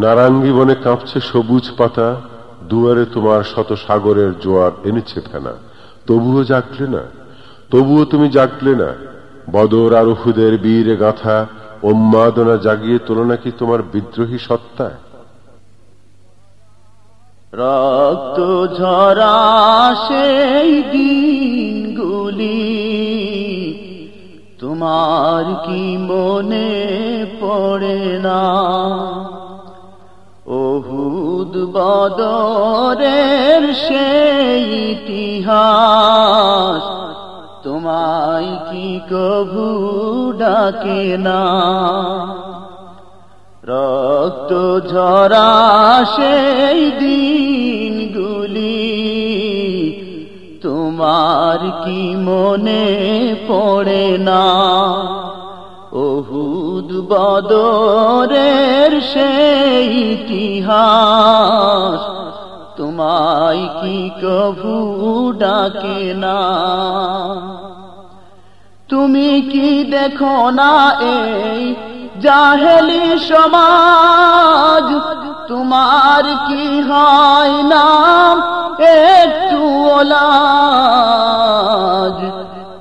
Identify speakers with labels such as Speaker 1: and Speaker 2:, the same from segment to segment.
Speaker 1: নারাঙ্গি বনে কাঁপছে সবুজ পাতা, দুয়ারে তোমার শত সাগরের জোয়ার এনেছে ফেনা। তবুও জাগলে না, তবুও তুমি জাগলে না। বদর আর উহুদের বীর গাথা, উন্মাদনা জাগিয়ে তোলো নাকি তোমার বিদ্রোহী সত্তা?
Speaker 2: রক্ত ঝরা সেই দিনগুলি, তোমার কি মনে পড়ে না? বদরের সেই ইতিহাস। তোমায় কি কভু ডাকে না? রক্ত ঝরা সেই দিনগুলি, তোমার কি মনে পড়ে না? ওহুদ বদরের সেই ইতিহাস। তোমায় কি কভু ডাকে না? তুমি কি দেখো না এই জাহেলি সমাজ? তোমার কি হয় না একটু ওলাজ।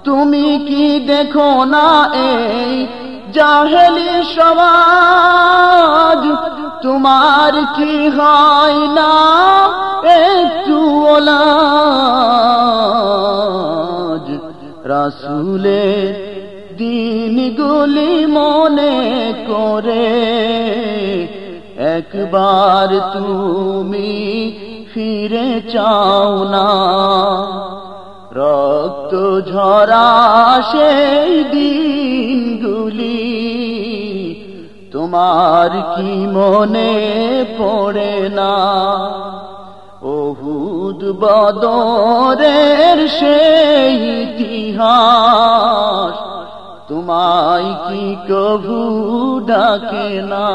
Speaker 2: তুমি কি দেখো না এই জাহেলি সমাজ, তোমার কি হয় না? একটু ওলাজ। রাসুলের দিনগুলি মনে করে, একবার তুমি ফিরে চাও না। রক্ত ঝরা সেই দিনগুলি তোমার কি মনে পড়ে না? ওহুদ বদরের সেই ইতিহাস, তোমায় কি কভু ডাকে না?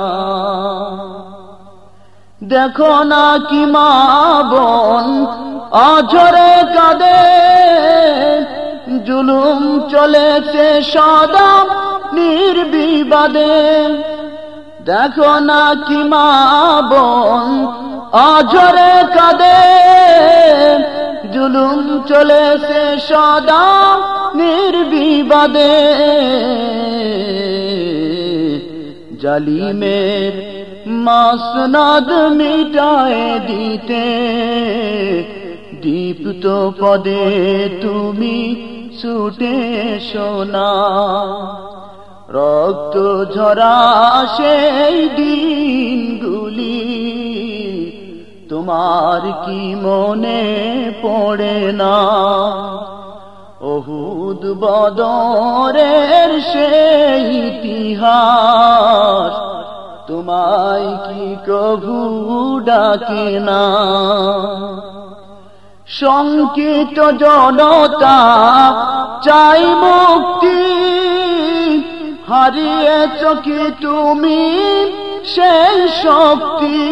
Speaker 2: দেখো না কি মা বোন, অঝরে কাঁদে, জুলুম চলেছে সদা নির্বিবাদে। দেখো না কি মা বোন অঝরে কাঁদে। জুলুম চলেছে সদা নির্বিবাদে। জালিমের মাসনাদ মিটায় দিতে। দীপ্ত পদে তুমি ছুটে সোনা রক্ত ঝরা সেই দিনগুলি। তোমার কি মনে পড়ে না? অহুদ বদরের সেই ইতিহাস, তোমায় কি কভু ডাকে না? সংকিত জনতা চাই মুক্তি হারিয়েছ কি তুমি সেই শক্তি।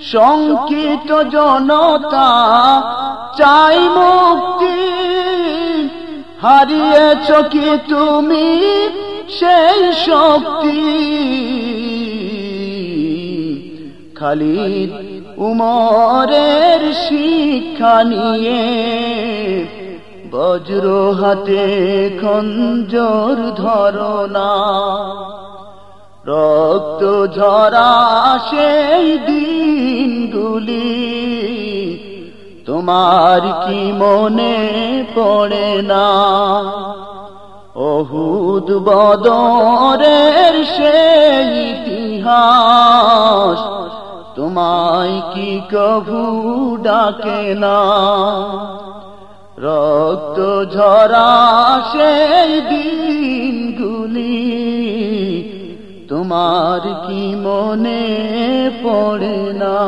Speaker 2: সংকিত জনতা চাই মুক্তি। হারিয়েছ কি তুমি সেই শক্তি। খালিদ উমরের শিক্ষা নিয়ে বজ্র হাতে খঞ্জর ধরনা। রক্ত ঝরা সেই দিনগুলি। তোমার কি মনে পড়ে না? অহুদ বদরের সেই ইতিহাস তোমায় কি কভু ডাকে না? রক্ত ঝরা সেই দিনগুলি তোমার কি মনে পড়ে না?